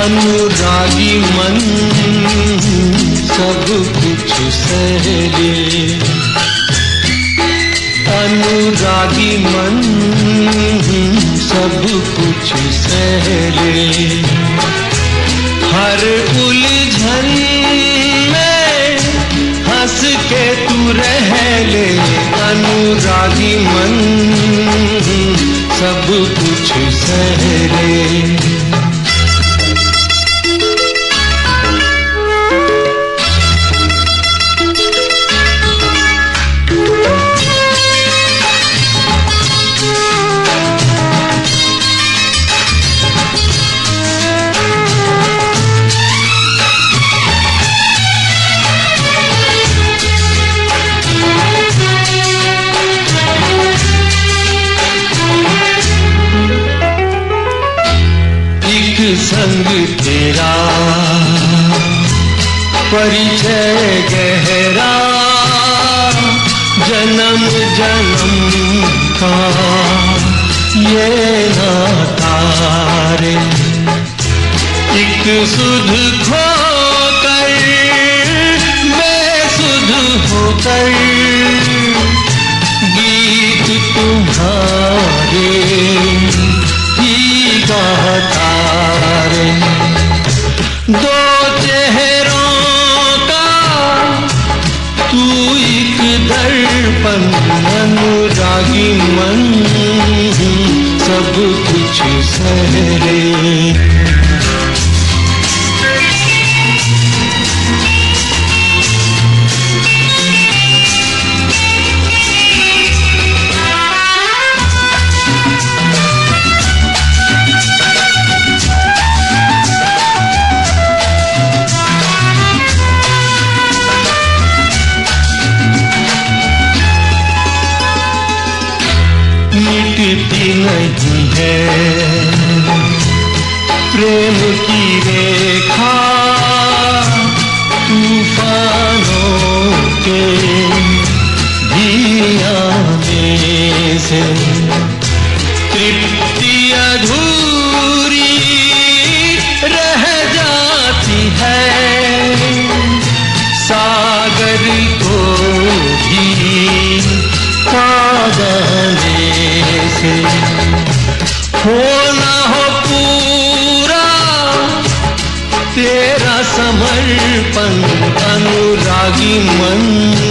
अनुरागी मन सब कुछ सहले अनुरागी मन सब कुछ सहले हर उलझन के तू रह ले अनुरागी मन सब कुछ सहले परिचय गहरा, जन्म जन्म का। ये नातारे एक सुध खो कर बेसुध होकर। गीत तुम्हारे, ही गाता रे। दो मन सब कुछ सहरे। नहीं है प्रेम की रेखा तूफानों के आने से होना हो पूरा तेरा समर्पण अनुरागी मन।